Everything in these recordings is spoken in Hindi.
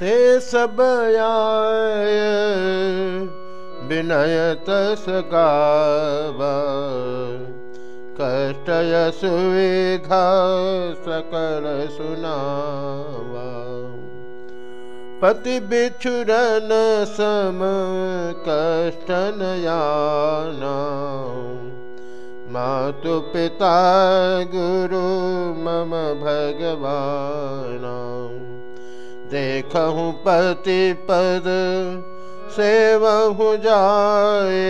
ते सब आय विनय तस गावा। कष्टय सुविधा सकल सुनावा। पति बिछुरन सम कष्टन याना। मातु पिता गुरु, मम भगवान। देखहूँ पति पद सेवहु जाए,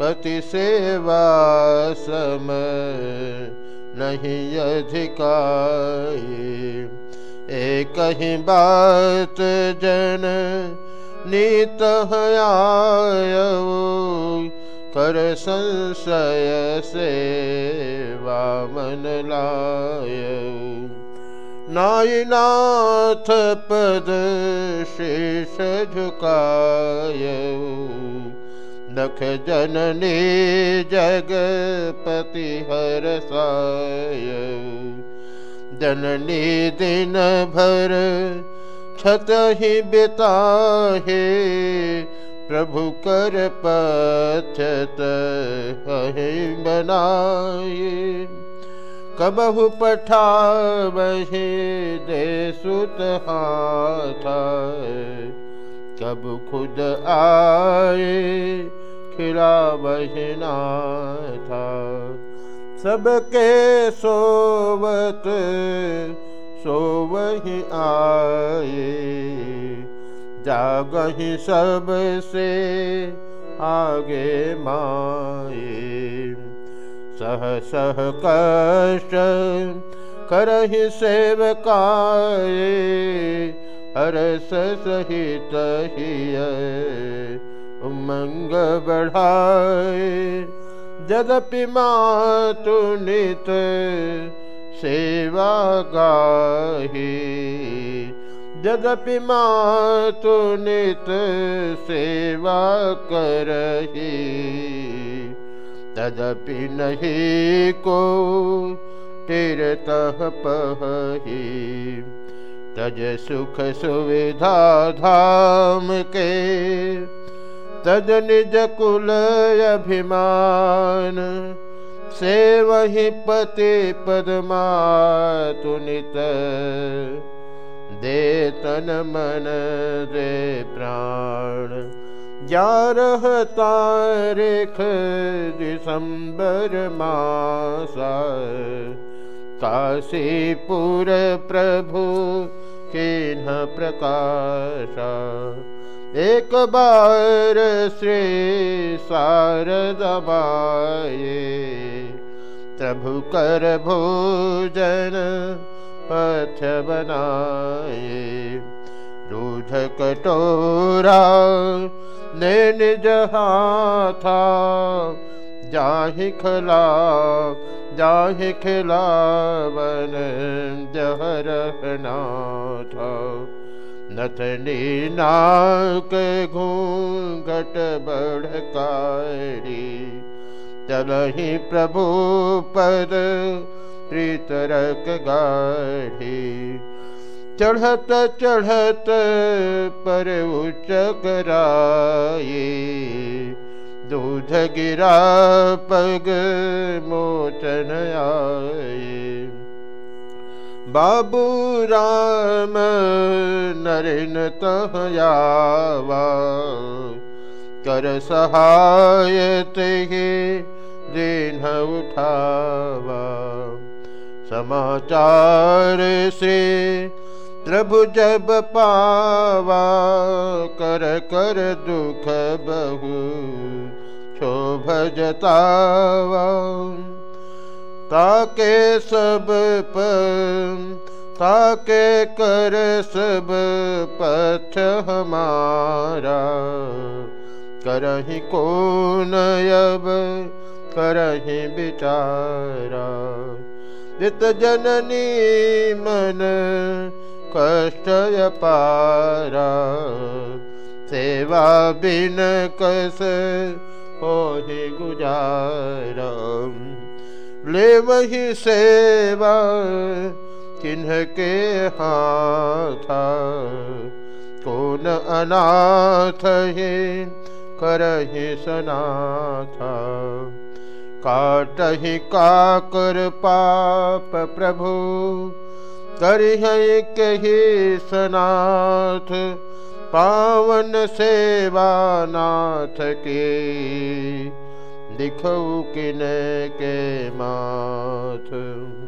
पति सेवा सम नहीं अधिकार एक ही बात जन नीत आय कर संशय से वामन लाय नाथ पद शेष झुकाय। नख जननी जगपति हर साय। जननी दिन भर छत ही बिताहे, प्रभु कर पथत बनाए। कबहु पठावहे दे सुत हाथ कब खुद आए खिला बहना था सबके सोवत सो वही आए, जागही सबसे आगे माए। सह सह कष्ट करहि सेवकाय, हरस सहित उमंग बढ़ाए यद्यपि मातु नित सेवा गाही। यद्यपि मातु नित सेवा करही। तदपि नहीं को तीरतः पही तज सुख सुविधा धाम के, तज निज कुल अभिमान, से वही पति पदमा तुनित दे तन मन दे प्राण। ग्यारह तारीख दिसंबर मासा। काशीपुर प्रभु किन्ह प्रकाश। एक बार श्री शारदबाए प्रभु कर भोजन पथ बनाए दूध कटोरा। ने निज हाथा जाहि खला, जाहि खिलावन जहर नाथ नथनी नाक घूंघट बढ़कारी चलही प्रभु पद प्रीतरक गाढ़ी। चढ़त चढ़त पर उच्च कराए। दूध गिरा, पग मोचन आए। बाबू राम नरेन तहयावा, कर सहाय ते दिन उठावा। समाचार से प्रभु जब पावा, कर कर दुख बहु शोभ जतावा ताके सब पर, ताके कर सब पथ हमारा। करही कौन अब करही बिचारा। जित जननी मन कष्ट पारा। सेवा बिन कस हो गुजार ले वही सेवा चिन्ह के हाथा। कौन अनाथ ही करहि सनाथा। काटहि काकर पाप प्रभु। कही सनाथ पावन सेवा नाथ के। दिखऊ किन के माथ।